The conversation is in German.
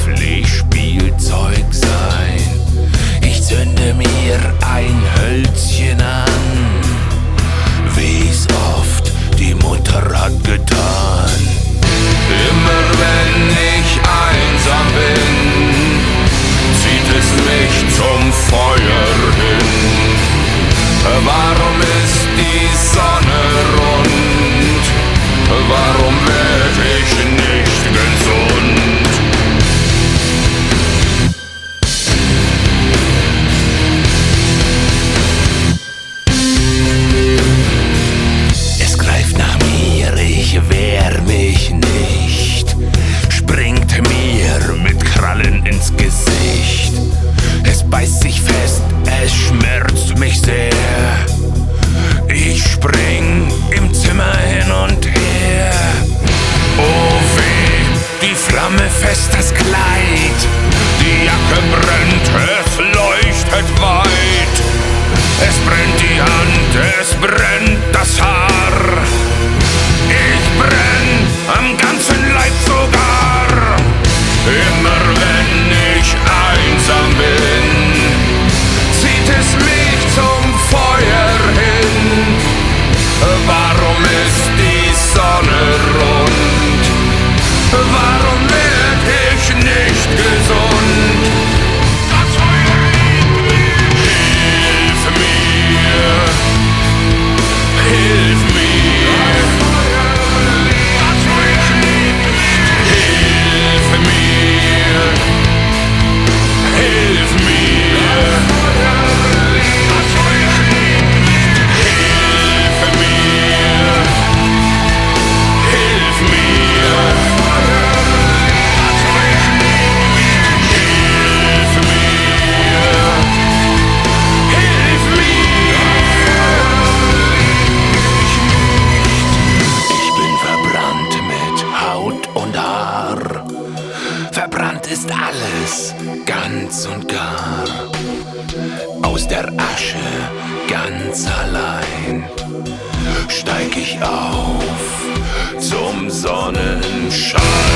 Pflicht. ist alles ganz und gar aus der Asche ganz allein. Steig ich auf zum Sonnenschein.